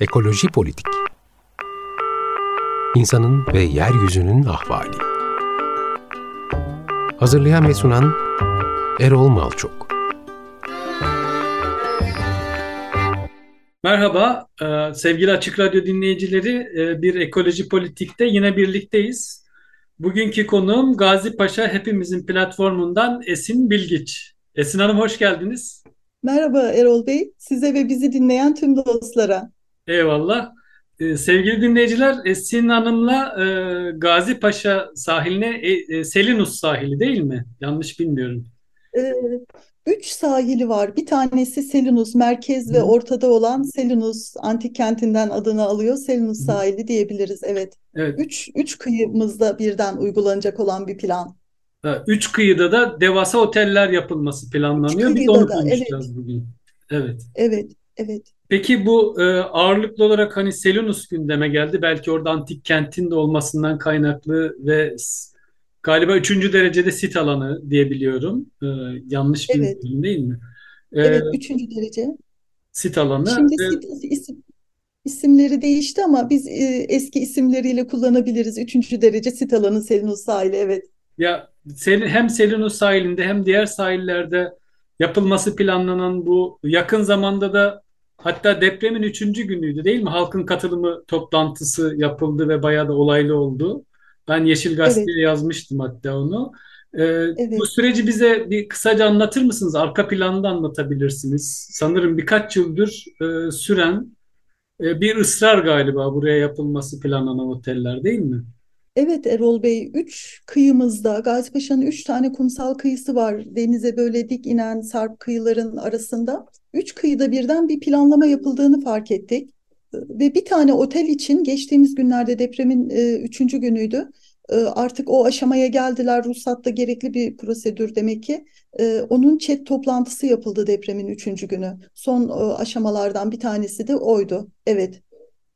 Ekoloji Politik İnsanın ve Yeryüzünün Ahvali Hazırlayan ve sunan Erol Malçok Merhaba e, sevgili Açık Radyo dinleyicileri e, bir Ekoloji Politik'te yine birlikteyiz. Bugünkü konuğum Gazi Paşa Hepimizin platformundan Esin Bilgiç. Esin Hanım hoş geldiniz. Merhaba Erol Bey, size ve bizi dinleyen tüm dostlara. Eyvallah. Ee, sevgili dinleyiciler, Esin Hanım'la e, Gazi Paşa sahiline, e, e, Selinus sahili değil mi? Yanlış bilmiyorum. Ee, üç sahili var. Bir tanesi Selinus, merkez ve ortada olan Selinus antik kentinden adını alıyor. Selinus sahili diyebiliriz, evet. Evet. Üç, üç kıyımızda birden uygulanacak olan bir plan. Ha, Üç kıyıda da devasa oteller yapılması planlanıyor. Biz kıyıda onu da, konuşacağız bugün. Evet. Evet, evet. Peki bu e, ağırlıklı olarak hani Selinus gündeme geldi. Belki orada antik kentin de olmasından kaynaklı ve galiba üçüncü derecede sit alanı diyebiliyorum. E, yanlış Evet, bilmiyorum değil mi? E, evet, üçüncü derece. sit alanı. Şimdi E, sit- isim, isimleri değişti ama biz e, eski isimleriyle kullanabiliriz. Üçüncü derece sit alanı Selinus sahili, evet. Ya hem Selinus sahilinde hem diğer sahillerde yapılması planlanan bu yakın zamanda da hatta depremin üçüncü günüydü değil mi? Halkın katılımı toplantısı yapıldı ve bayağı da olaylı oldu. Ben Yeşil Evet, Gazete'ye yazmıştım hatta onu. Ee, bu evet. süreci bize bir kısaca anlatır mısınız? Arka planını anlatabilirsiniz. Sanırım birkaç yıldır e, süren e, bir ısrar galiba buraya yapılması planlanan oteller değil mi? Evet Erol Bey, üç kıyımızda Gazipaşa'nın üç tane kumsal kıyısı var. Denize böyle dik inen sarp kıyıların arasında. Üç kıyıda birden bir planlama yapıldığını fark ettik. Ve bir tane otel için geçtiğimiz günlerde depremin e, üçüncü günüydü. E, artık o aşamaya geldiler. Ruhsatta gerekli bir prosedür demek ki. E, onun chat toplantısı yapıldı depremin üçüncü günü. Son e, aşamalardan bir tanesi de oydu. Evet.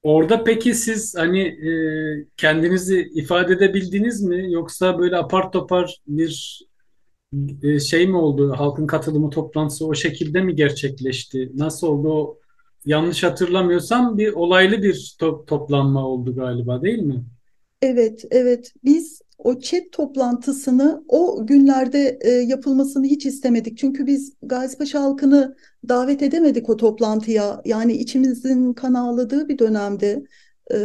Orada peki siz hani e, kendinizi ifade edebildiniz mi? Yoksa böyle apar topar bir e, şey mi oldu? Halkın katılımı toplantısı o şekilde mi gerçekleşti? Nasıl oldu? Yanlış hatırlamıyorsam bir olaylı bir to- toplanma oldu galiba değil mi? Evet, evet. Biz o chat toplantısını o günlerde e, yapılmasını hiç istemedik. Çünkü biz Gazipaşa halkını davet edemedik o toplantıya. Yani içimizin kan ağladığı bir dönemde, e,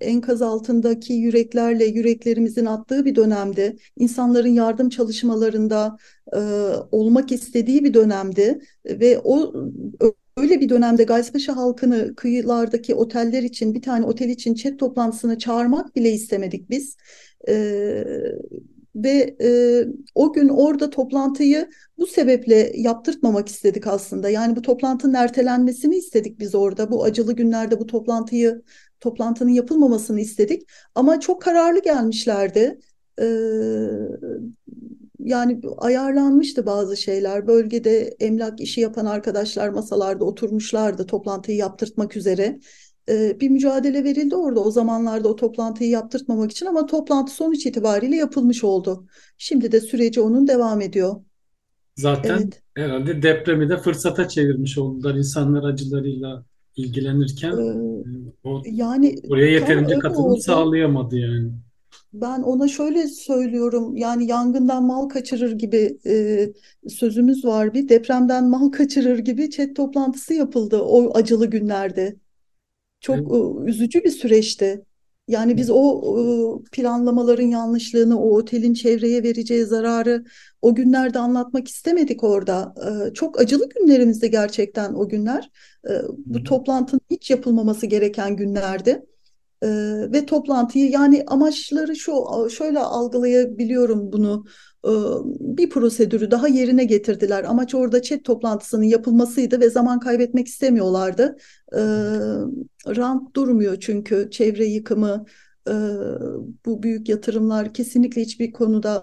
enkaz altındaki yüreklerle yüreklerimizin attığı bir dönemde, insanların yardım çalışmalarında e, olmak istediği bir dönemde ve o öyle bir dönemde Gazipaşa halkını kıyılardaki oteller için bir tane otel için chat toplantısına çağırmak bile istemedik biz. Ee, ve e, o gün orada toplantıyı bu sebeple yaptırtmamak istedik aslında. Yani bu toplantının ertelenmesini istedik biz orada. Bu acılı günlerde bu toplantıyı toplantının yapılmamasını istedik. Ama çok kararlı gelmişlerdi. Ee, yani ayarlanmıştı bazı şeyler. Bölgede emlak işi yapan arkadaşlar masalarda oturmuşlardı toplantıyı yaptırtmak üzere. Ee, bir mücadele verildi orada o zamanlarda o toplantıyı yaptırtmamak için ama toplantı sonuç itibariyle yapılmış oldu. Şimdi de süreci onun devam ediyor. Zaten Evet. herhalde depremi de fırsata çevirmiş oldular insanlar acılarıyla ilgilenirken Ee, e, o yani oraya yeterince katılım oldu. sağlayamadı yani. Ben ona şöyle söylüyorum yani yangından mal kaçırır gibi e, sözümüz var bir depremden mal kaçırır gibi chat toplantısı yapıldı o acılı günlerde. Çok Evet. e, üzücü bir süreçti. Yani biz o e, planlamaların yanlışlığını, o otelin çevreye vereceği zararı o günlerde anlatmak istemedik orada. E, Çok acılı günlerimizdi gerçekten o günler. E, Bu toplantının hiç yapılmaması gereken günlerdi. Ee, ve toplantıyı yani amaçları şu şöyle algılayabiliyorum bunu Ee, bir prosedürü daha yerine getirdiler. Amaç orada chat toplantısının yapılmasıydı ve zaman kaybetmek istemiyorlardı. Ee, rant durmuyor çünkü çevre yıkımı e, bu büyük yatırımlar kesinlikle hiçbir konuda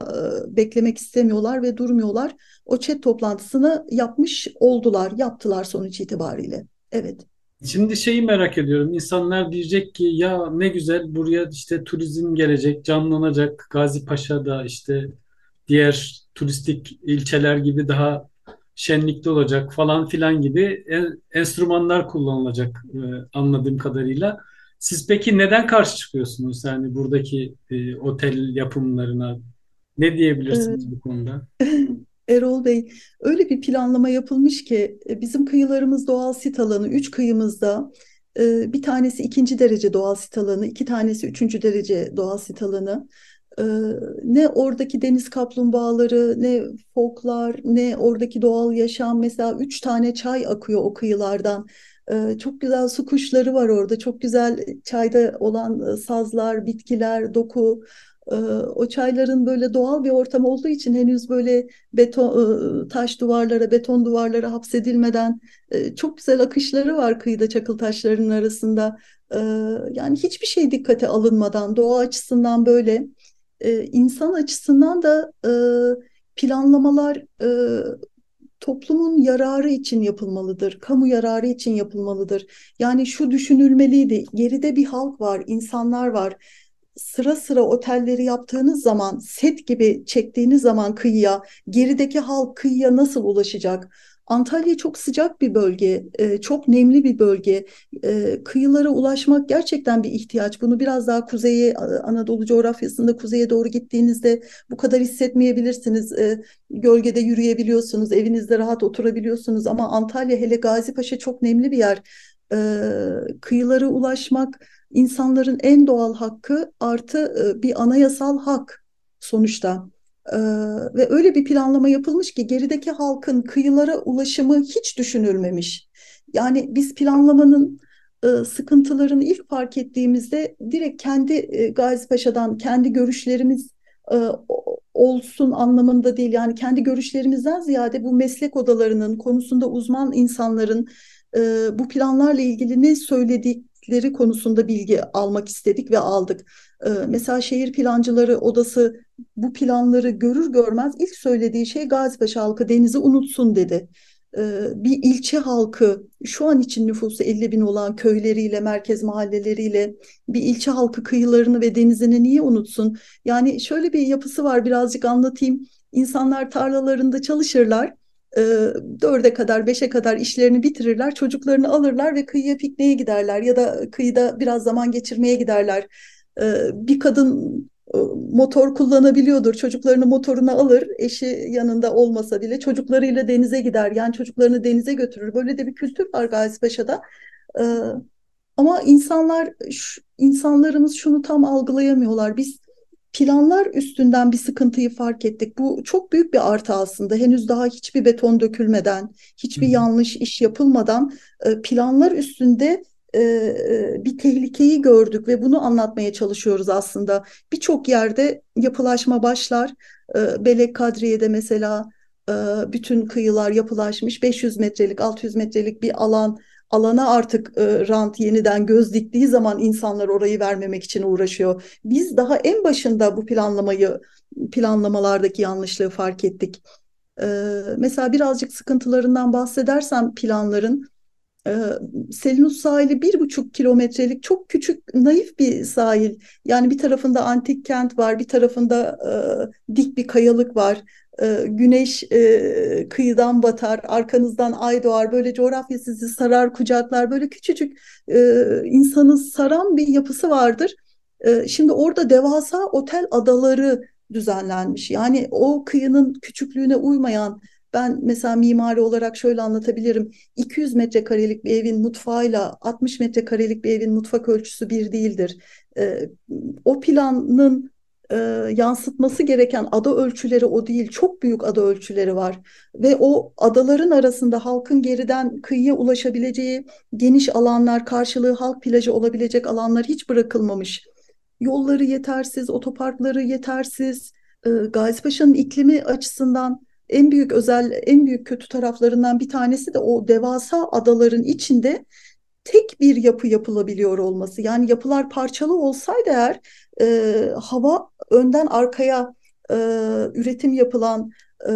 e, beklemek istemiyorlar ve durmuyorlar. O chat toplantısını yapmış oldular, yaptılar sonuç itibariyle. Evet. Şimdi şeyi merak ediyorum. İnsanlar diyecek ki ya ne güzel buraya işte turizm gelecek, canlanacak. Gazi Paşa'da işte diğer turistik ilçeler gibi daha şenlikte olacak falan filan gibi en- enstrümanlar kullanılacak e, anladığım kadarıyla. Siz peki neden karşı çıkıyorsunuz yani buradaki e, otel yapımlarına? Ne diyebilirsiniz bu konuda? Erol Bey, öyle bir planlama yapılmış ki e, bizim kıyılarımız doğal sit alanı, üç kıyımızda e, bir tanesi ikinci derece doğal sit alanı, iki tanesi üçüncü derece doğal sit alanı. E, ne oradaki deniz kaplumbağaları, ne foklar, ne oradaki doğal yaşam. Mesela üç tane çay akıyor o kıyılardan. Çok güzel su kuşları var orada, çok güzel çayda olan sazlar, bitkiler, doku. Ee, O çayların böyle doğal bir ortam olduğu için henüz böyle beton, taş duvarlara, beton duvarlara hapsedilmeden e, çok güzel akışları var kıyıda çakıl taşlarının arasında. Ee, Yani hiçbir şey dikkate alınmadan doğa açısından böyle, e, insan açısından da e, planlamalar toplumun yararı için yapılmalıdır, kamu yararı için yapılmalıdır. Yani şu düşünülmeliydi, geride bir halk var, insanlar var sıra sıra otelleri yaptığınız zaman, set gibi çektiğiniz zaman kıyıya, gerideki halk kıyıya nasıl ulaşacak? Antalya çok sıcak bir bölge, e, çok nemli bir bölge. E, Kıyılara ulaşmak gerçekten bir ihtiyaç. Bunu biraz daha kuzeye, Anadolu coğrafyasında kuzeye doğru gittiğinizde bu kadar hissetmeyebilirsiniz. E, Gölgede yürüyebiliyorsunuz, evinizde rahat oturabiliyorsunuz ama Antalya hele Gazipaşa çok nemli bir yer. Kıyılara ulaşmak insanların en doğal hakkı artı e, bir anayasal hak sonuçta. Ee, ve öyle bir planlama yapılmış ki gerideki halkın kıyılara ulaşımı hiç düşünülmemiş. Yani biz planlamanın e, sıkıntılarını ilk fark ettiğimizde direkt kendi e, Gazi Paşa'dan kendi görüşlerimiz e, olsun anlamında değil. Yani kendi görüşlerimizden ziyade bu meslek odalarının konusunda uzman insanların e, bu planlarla ilgili ne söyledik eksiklikleri konusunda bilgi almak istedik ve aldık. Ee, mesela şehir plancıları odası bu planları görür görmez ilk söylediği şey Gazipaşa halkı denizi unutsun dedi. Ee, bir ilçe halkı şu an için nüfusu 50 bin olan köyleriyle, merkez mahalleleriyle bir ilçe halkı kıyılarını ve denizini niye unutsun? Yani şöyle bir yapısı var birazcık anlatayım. İnsanlar tarlalarında çalışırlar dörde kadar, beşe kadar işlerini bitirirler, çocuklarını alırlar ve kıyıya pikniğe giderler ya da kıyıda biraz zaman geçirmeye giderler. Bir kadın motor kullanabiliyordur, çocuklarını motoruna alır, eşi yanında olmasa bile çocuklarıyla denize gider, yani çocuklarını denize götürür. Böyle de bir kültür var Gazipaşa'da. E, ama insanlar, insanlarımız şunu tam algılayamıyorlar. Biz planlar üstünden bir sıkıntıyı fark ettik. Bu çok büyük bir artı aslında. Henüz daha hiçbir beton dökülmeden, hiçbir Hı. yanlış iş yapılmadan e, planlar üstünde e, e, bir tehlikeyi gördük ve bunu anlatmaya çalışıyoruz aslında. Birçok yerde yapılaşma başlar. Belek Kadriye'de mesela bütün kıyılar yapılaşmış. 500 metrelik, 600 metrelik bir alan alana artık e, rant yeniden göz diktiği zaman insanlar orayı vermemek için uğraşıyor. Biz daha en başında bu planlamayı planlamalardaki yanlışlığı fark ettik. E, mesela birazcık sıkıntılarından bahsedersem planların e, Selinus sahili bir buçuk kilometrelik çok küçük naif bir sahil. Yani bir tarafında antik kent var, bir tarafında e, dik bir kayalık var e, güneş e, kıyıdan batar, arkanızdan ay doğar, böyle coğrafya sizi sarar, kucaklar, böyle küçücük e, insanı saran bir yapısı vardır. E, şimdi orada devasa otel adaları düzenlenmiş. Yani o kıyının küçüklüğüne uymayan, ben mesela mimari olarak şöyle anlatabilirim. 200 metrekarelik bir evin mutfağıyla 60 metrekarelik bir evin mutfak ölçüsü bir değildir. E, o planın e, yansıtması gereken ada ölçüleri o değil. Çok büyük ada ölçüleri var. Ve o adaların arasında halkın geriden kıyıya ulaşabileceği geniş alanlar, karşılığı halk plajı olabilecek alanlar hiç bırakılmamış. Yolları yetersiz, otoparkları yetersiz. E, Gazipaşa'nın iklimi açısından en büyük özel, en büyük kötü taraflarından bir tanesi de o devasa adaların içinde tek bir yapı yapılabiliyor olması. Yani yapılar parçalı olsaydı eğer e, hava önden arkaya e, üretim yapılan e,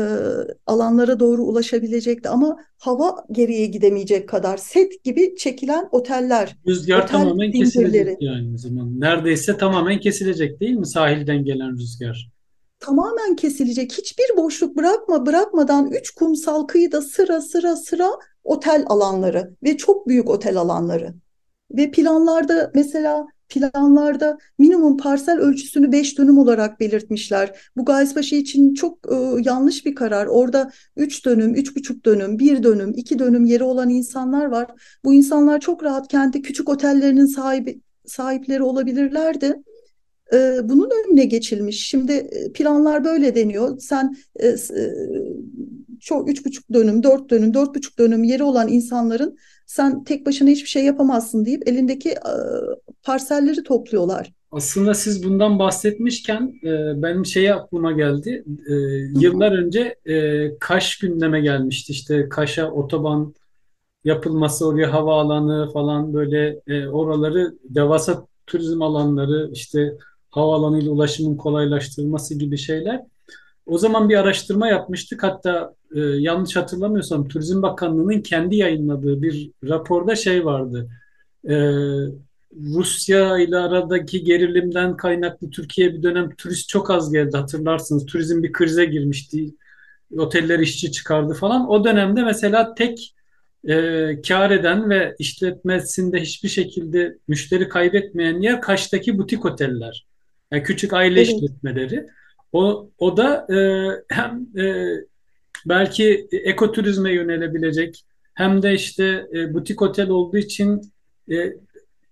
alanlara doğru ulaşabilecekti ama hava geriye gidemeyecek kadar set gibi çekilen oteller. Rüzgar otel tamamen zincirleri. kesilecek yani zaman. Neredeyse tamamen kesilecek değil mi sahilden gelen rüzgar? Tamamen kesilecek. Hiçbir boşluk bırakma bırakmadan üç kumsal kıyıda sıra sıra sıra otel alanları ve çok büyük otel alanları. Ve planlarda mesela planlarda minimum parsel ölçüsünü 5 dönüm olarak belirtmişler. Bu Gazipaşa için çok e, yanlış bir karar. Orada 3 dönüm, 3,5 dönüm, 1 dönüm, 2 dönüm yeri olan insanlar var. Bu insanlar çok rahat kendi küçük otellerinin sahibi sahipleri olabilirlerdi. E, bunun önüne geçilmiş. Şimdi e, planlar böyle deniyor. Sen e, e, çok üç buçuk dönüm, dört dönüm, dört buçuk dönüm yeri olan insanların sen tek başına hiçbir şey yapamazsın deyip elindeki parselleri topluyorlar. Aslında siz bundan bahsetmişken benim şey aklıma geldi. Yıllar önce Kaş gündeme gelmişti. İşte Kaş'a otoban yapılması, oraya havaalanı falan böyle oraları devasa turizm alanları, işte havaalanıyla ulaşımın kolaylaştırılması gibi şeyler. O zaman bir araştırma yapmıştık. Hatta e, yanlış hatırlamıyorsam Turizm Bakanlığı'nın kendi yayınladığı bir raporda şey vardı. E, Rusya ile aradaki gerilimden kaynaklı Türkiye'ye bir dönem turist çok az geldi hatırlarsınız. Turizm bir krize girmişti. Oteller işçi çıkardı falan. O dönemde mesela tek e, kar eden ve işletmesinde hiçbir şekilde müşteri kaybetmeyen yer Kaş'taki butik oteller. Yani küçük aile evet. işletmeleri. O, o da e, hem e, belki ekoturizme yönelebilecek hem de işte e, butik otel olduğu için e,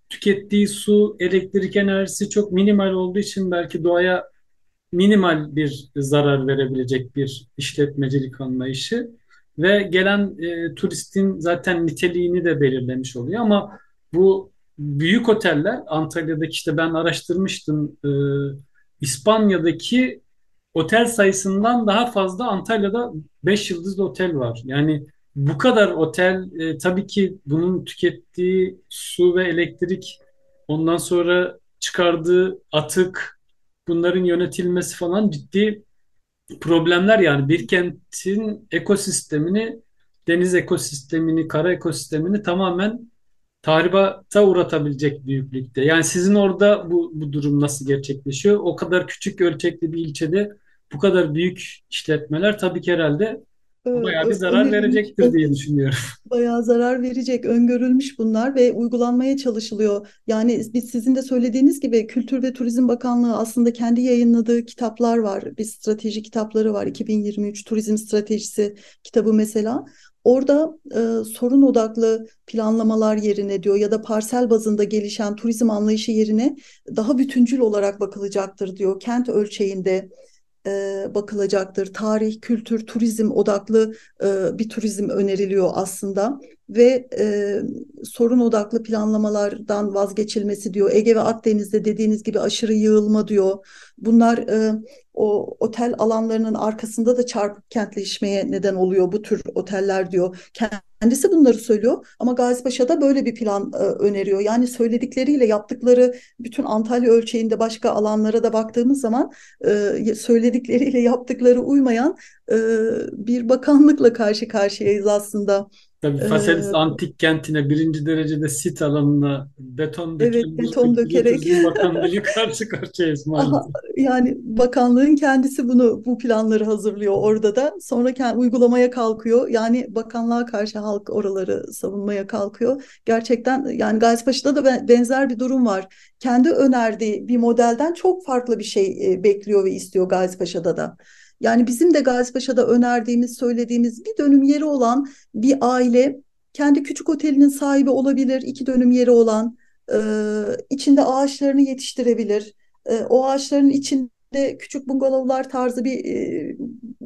tükettiği su, elektrik enerjisi çok minimal olduğu için belki doğaya minimal bir zarar verebilecek bir işletmecilik anlayışı ve gelen e, turistin zaten niteliğini de belirlemiş oluyor ama bu büyük oteller Antalya'daki işte ben araştırmıştım e, İspanya'daki otel sayısından daha fazla Antalya'da 5 yıldızlı otel var. Yani bu kadar otel e, tabii ki bunun tükettiği su ve elektrik ondan sonra çıkardığı atık bunların yönetilmesi falan ciddi problemler yani bir kentin ekosistemini deniz ekosistemini, kara ekosistemini tamamen tahribata uğratabilecek büyüklükte. Yani sizin orada bu, bu durum nasıl gerçekleşiyor? O kadar küçük ölçekli bir ilçede bu kadar büyük işletmeler tabii ki herhalde bayağı bir zarar verecektir diye düşünüyorum. Bayağı zarar verecek, öngörülmüş bunlar ve uygulanmaya çalışılıyor. Yani biz sizin de söylediğiniz gibi Kültür ve Turizm Bakanlığı aslında kendi yayınladığı kitaplar var. Bir strateji kitapları var. 2023 Turizm Stratejisi kitabı mesela. Orada e, sorun odaklı planlamalar yerine diyor ya da parsel bazında gelişen turizm anlayışı yerine daha bütüncül olarak bakılacaktır diyor. Kent ölçeğinde e, bakılacaktır. Tarih, kültür, turizm odaklı e, bir turizm öneriliyor aslında ve e, sorun odaklı planlamalardan vazgeçilmesi diyor. Ege ve Akdeniz'de dediğiniz gibi aşırı yığılma diyor. Bunlar e, o otel alanlarının arkasında da çarpık kentleşmeye neden oluyor bu tür oteller diyor. Kendisi bunları söylüyor ama Gazipaşa'da böyle bir plan e, öneriyor. Yani söyledikleriyle yaptıkları bütün Antalya ölçeğinde başka alanlara da baktığımız zaman e, söyledikleriyle yaptıkları uymayan e, bir bakanlıkla karşı karşıyayız aslında. Tabii Faselis ee, antik kentine birinci derecede sit alanına beton evet, beton dökerek bakanlığı karşı karşıyayız maalesef. Yani bakanlığın kendisi bunu bu planları hazırlıyor orada da. Sonra kendi, uygulamaya kalkıyor. Yani bakanlığa karşı halk oraları savunmaya kalkıyor. Gerçekten yani Gazipaşa'da da benzer bir durum var. Kendi önerdiği bir modelden çok farklı bir şey e, bekliyor ve istiyor Gazipaşa'da da. Yani bizim de Gazipaşa'da önerdiğimiz, söylediğimiz bir dönüm yeri olan bir aile kendi küçük otelinin sahibi olabilir, iki dönüm yeri olan, e, içinde ağaçlarını yetiştirebilir. E, o ağaçların içinde küçük bungalovlar tarzı bir e,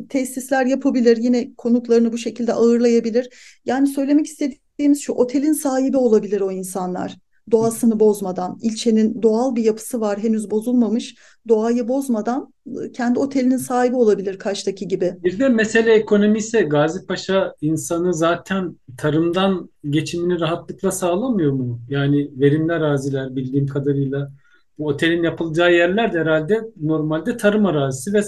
tesisler yapabilir. Yine konuklarını bu şekilde ağırlayabilir. Yani söylemek istediğimiz şu otelin sahibi olabilir o insanlar doğasını bozmadan, ilçenin doğal bir yapısı var henüz bozulmamış, doğayı bozmadan ıı, kendi otelinin sahibi olabilir Kaş'taki gibi. Bir de mesele ekonomi ise Gazi Paşa insanı zaten tarımdan geçimini rahatlıkla sağlamıyor mu? Yani verimli araziler bildiğim kadarıyla bu otelin yapılacağı yerler de herhalde normalde tarım arazisi ve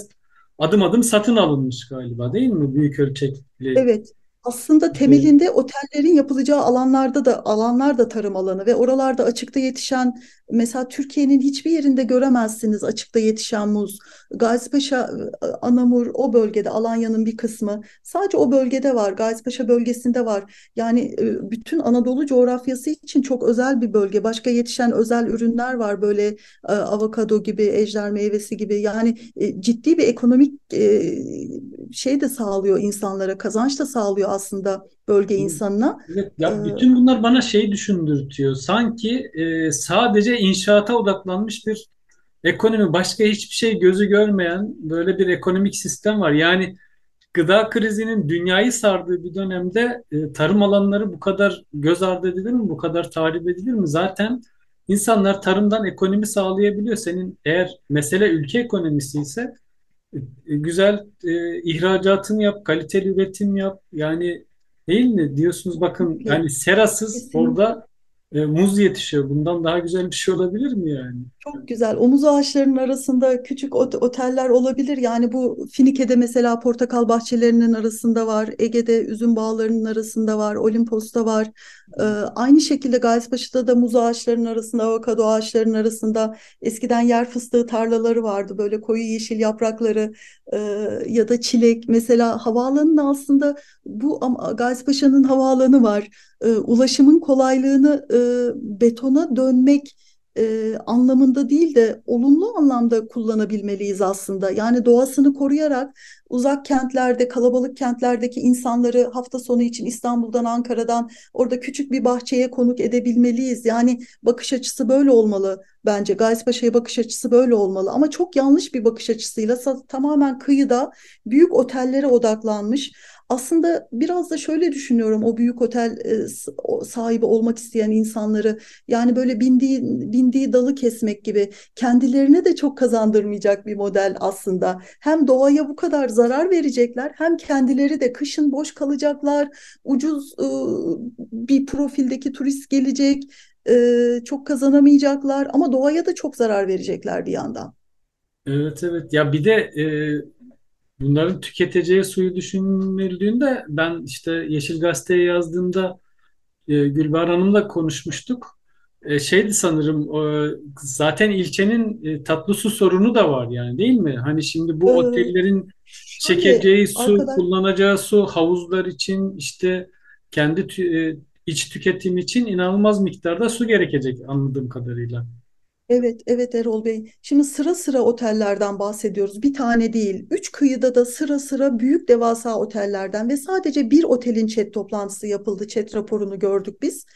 adım adım satın alınmış galiba değil mi? Büyük ölçekli. Evet. Aslında temelinde otellerin yapılacağı alanlarda da alanlar da tarım alanı ve oralarda açıkta yetişen mesela Türkiye'nin hiçbir yerinde göremezsiniz açıkta yetişen muz. Gazipaşa, e, Anamur o bölgede Alanya'nın bir kısmı sadece o bölgede var. Gazipaşa bölgesinde var. Yani e, bütün Anadolu coğrafyası için çok özel bir bölge. Başka yetişen özel ürünler var böyle e, avokado gibi, ejder meyvesi gibi. Yani ciddi bir ekonomik şey de sağlıyor insanlara, kazanç da sağlıyor aslında bölge insanına. Evet, ya bütün bunlar bana şey düşündürtüyor. Sanki e, sadece inşaata odaklanmış bir ekonomi, başka hiçbir şey gözü görmeyen böyle bir ekonomik sistem var. Yani gıda krizinin dünyayı sardığı bir dönemde e, tarım alanları bu kadar göz ardı edilir mi? Bu kadar tahrip edilir mi? Zaten insanlar tarımdan ekonomi sağlayabiliyor. Senin eğer mesele ülke ekonomisi ise güzel e, ihracatını yap, kaliteli üretim yap. Yani değil mi? Diyorsunuz bakın yani serasız kesinlikle. orada e, muz yetişiyor. Bundan daha güzel bir şey olabilir mi yani? Çok güzel. Omuz ağaçlarının arasında küçük ot- oteller olabilir. Yani bu Finike'de mesela portakal bahçelerinin arasında var. Ege'de üzüm bağlarının arasında var. Olimpos'ta var. Ee, aynı şekilde Gayetpaşa'da da muz ağaçlarının arasında, avokado ağaçlarının arasında eskiden yer fıstığı tarlaları vardı. Böyle koyu yeşil yaprakları e, ya da çilek. Mesela havaalanının aslında bu ama Gayetpaşa'nın havaalanı var. Ee, ulaşımın kolaylığını e, betona dönmek e, anlamında değil de olumlu anlamda kullanabilmeliyiz aslında. Yani doğasını koruyarak uzak kentlerde, kalabalık kentlerdeki insanları hafta sonu için İstanbul'dan, Ankara'dan orada küçük bir bahçeye konuk edebilmeliyiz. Yani bakış açısı böyle olmalı bence. Gayespaşa'ya bakış açısı böyle olmalı. Ama çok yanlış bir bakış açısıyla tamamen kıyıda büyük otellere odaklanmış. Aslında biraz da şöyle düşünüyorum o büyük otel e, sahibi olmak isteyen insanları yani böyle bindiği bindiği dalı kesmek gibi kendilerine de çok kazandırmayacak bir model aslında. Hem doğaya bu kadar zarar verecekler hem kendileri de kışın boş kalacaklar. Ucuz e, bir profildeki turist gelecek. e, çok kazanamayacaklar ama doğaya da çok zarar verecekler bir yandan. Evet evet ya bir de e, bunların tüketeceği suyu düşünüldüğünde ben işte Yeşil Gazete'ye yazdığımda e, Gülbahar Hanım'la konuşmuştuk. E, şeydi sanırım e, zaten ilçenin e, tatlı su sorunu da var yani değil mi? Hani şimdi bu E, otellerin şöyle çekeceği su, arkadaş kullanacağı su, havuzlar için işte kendi tü- e, iç tüketim için inanılmaz miktarda su gerekecek anladığım kadarıyla. Evet, evet Erol Bey. Şimdi sıra sıra otellerden bahsediyoruz. Bir tane değil. Üç kıyıda da sıra sıra büyük devasa otellerden ve sadece bir otelin chat toplantısı yapıldı. Chat raporunu gördük biz.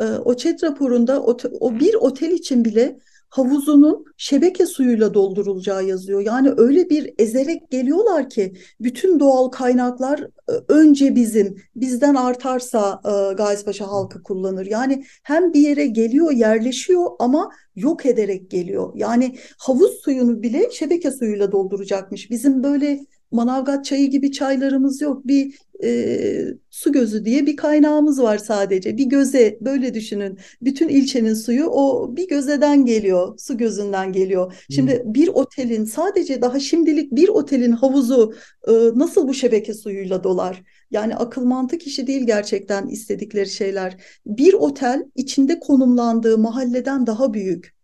Ee, o chat raporunda o, o bir otel için bile havuzunun şebeke suyuyla doldurulacağı yazıyor. Yani öyle bir ezerek geliyorlar ki bütün doğal kaynaklar e, önce bizim, bizden artarsa e, Gazipaşa halkı kullanır. Yani hem bir yere geliyor, yerleşiyor ama yok ederek geliyor. Yani havuz suyunu bile şebeke suyuyla dolduracakmış. Bizim böyle Manavgat çayı gibi çaylarımız yok. Bir e, su gözü diye bir kaynağımız var sadece. Bir göze böyle düşünün. Bütün ilçenin suyu o bir gözeden geliyor. Su gözünden geliyor. Hmm. Şimdi bir otelin sadece daha şimdilik bir otelin havuzu e, nasıl bu şebeke suyuyla dolar? Yani akıl mantık işi değil gerçekten istedikleri şeyler. Bir otel içinde konumlandığı mahalleden daha büyük.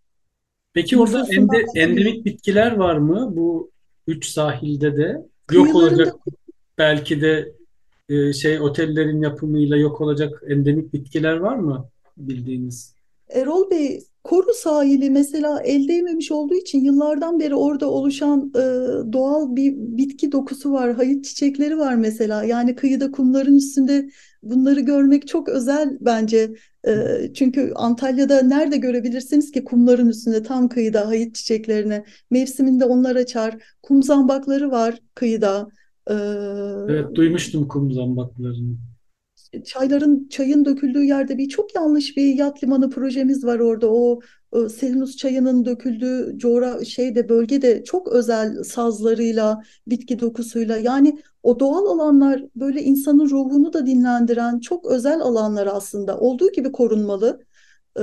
Peki orada ende, endemik bitkiler var mı bu üç sahilde de? Yok olacak belki de e, şey otellerin yapımıyla yok olacak endemik bitkiler var mı bildiğiniz? Erol Bey, Koru sahili mesela el değmemiş olduğu için yıllardan beri orada oluşan e, doğal bir bitki dokusu var. Hayıt çiçekleri var mesela. Yani kıyıda kumların üstünde bunları görmek çok özel bence. E, çünkü Antalya'da nerede görebilirsiniz ki kumların üstünde tam kıyıda hayıt çiçeklerini. Mevsiminde onlar açar. Kum zambakları var kıyıda. E, Evet duymuştum kum zambaklarını. çayların çayın döküldüğü yerde bir çok yanlış bir yat limanı projemiz var orada. O, o Selinus çayının döküldüğü coğra şeyde bölgede çok özel sazlarıyla, bitki dokusuyla yani o doğal alanlar böyle insanın ruhunu da dinlendiren çok özel alanlar aslında. Olduğu gibi korunmalı. Ee,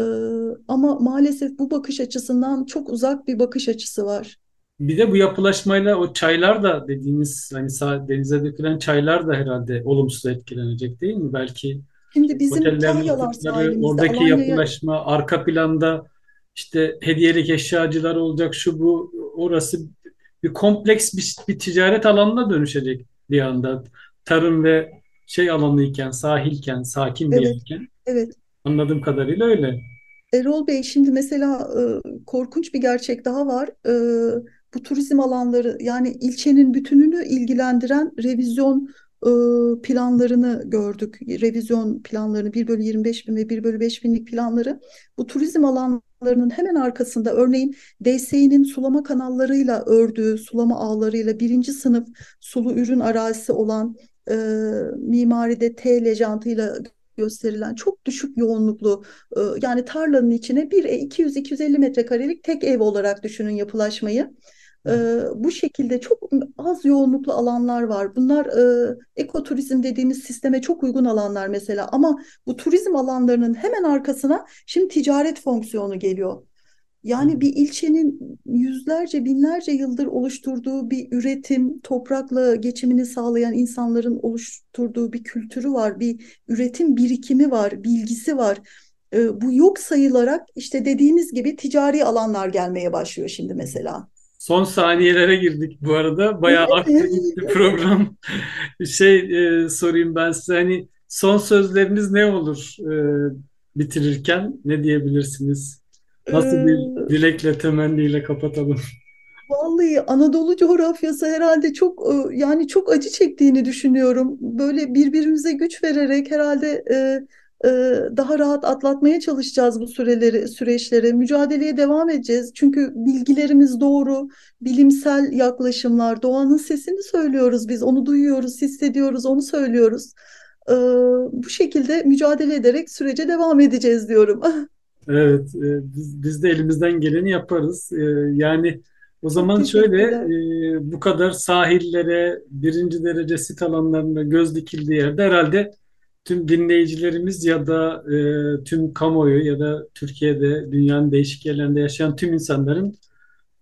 ama maalesef bu bakış açısından çok uzak bir bakış açısı var. Bir de bu yapılaşmayla o çaylar da dediğiniz hani denize dökülen çaylar da herhalde olumsuz etkilenecek değil mi? Belki Şimdi bizim sahilimizde oradaki Alanya'ya yapılaşma, arka planda işte hediyelik eşyacılar olacak, şu bu, orası bir kompleks bir, bir ticaret alanına dönüşecek bir anda. Tarım ve şey alanıyken, sahilken, sakin bir evet yerken evet anladığım kadarıyla öyle. Erol Bey şimdi mesela e, korkunç bir gerçek daha var. E, bu turizm alanları yani ilçenin bütününü ilgilendiren revizyon e, planlarını gördük. Revizyon planlarını bir bölü 25 bin ve bir bölü 5 binlik planları. Bu turizm alanlarının hemen arkasında örneğin DSİ'nin sulama kanallarıyla ördüğü sulama ağlarıyla birinci sınıf sulu ürün arazisi olan e, mimaride T lejantıyla gösterilen çok düşük yoğunluklu e, yani tarlanın içine bir 200-250 metrekarelik tek ev olarak düşünün yapılaşmayı. E, bu şekilde çok az yoğunluklu alanlar var. Bunlar e, ekoturizm dediğimiz sisteme çok uygun alanlar mesela ama bu turizm alanlarının hemen arkasına şimdi ticaret fonksiyonu geliyor. Yani bir ilçenin yüzlerce, binlerce yıldır oluşturduğu bir üretim, toprakla geçimini sağlayan insanların oluşturduğu bir kültürü var, bir üretim birikimi var, bilgisi var. Bu yok sayılarak işte dediğiniz gibi ticari alanlar gelmeye başlıyor şimdi mesela. Son saniyelere girdik bu arada. Bayağı gitti evet. program. Şey e, sorayım ben size hani son sözleriniz ne olur e, bitirirken ne diyebilirsiniz? Nasıl bir Ee, dilekle temenniyle kapatalım? Vallahi Anadolu coğrafyası herhalde çok e, yani çok acı çektiğini düşünüyorum. Böyle birbirimize güç vererek herhalde e, e, daha rahat atlatmaya çalışacağız bu süreleri, süreçleri. Mücadeleye devam edeceğiz. Çünkü bilgilerimiz doğru, bilimsel yaklaşımlar, doğanın sesini söylüyoruz biz, onu duyuyoruz, hissediyoruz, onu söylüyoruz. E, bu şekilde mücadele ederek sürece devam edeceğiz diyorum. Evet, e, biz, biz de elimizden geleni yaparız. E, yani o zaman şöyle e, bu kadar sahillere, birinci derece sit alanlarına göz dikildiği yerde herhalde tüm dinleyicilerimiz ya da e, tüm kamuoyu ya da Türkiye'de, dünyanın değişik yerlerinde yaşayan tüm insanların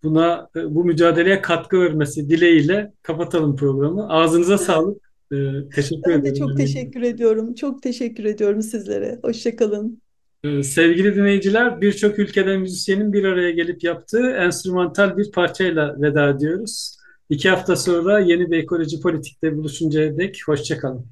buna e, bu mücadeleye katkı vermesi dileğiyle kapatalım programı. Ağzınıza sağlık. E, teşekkür Ben de ederim. çok teşekkür ediyorum. Çok teşekkür ediyorum sizlere. Hoşça kalın. Ee, Sevgili dinleyiciler, birçok ülkeden müzisyenin bir araya gelip yaptığı enstrümantal bir parçayla veda ediyoruz. İki hafta sonra yeni bir ekoloji politikte buluşuncaya dek hoşça kalın.